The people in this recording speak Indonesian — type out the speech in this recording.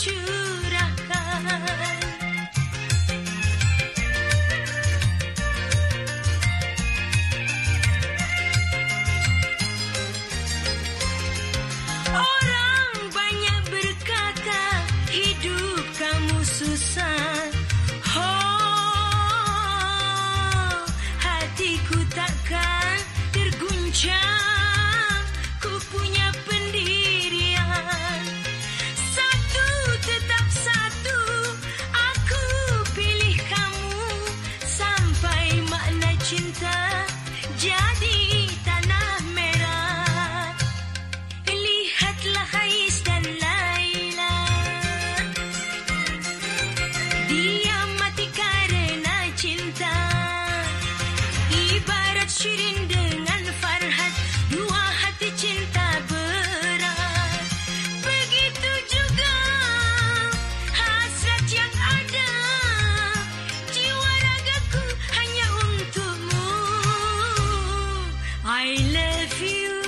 Orang banyak berkata hidup kamu susah. if you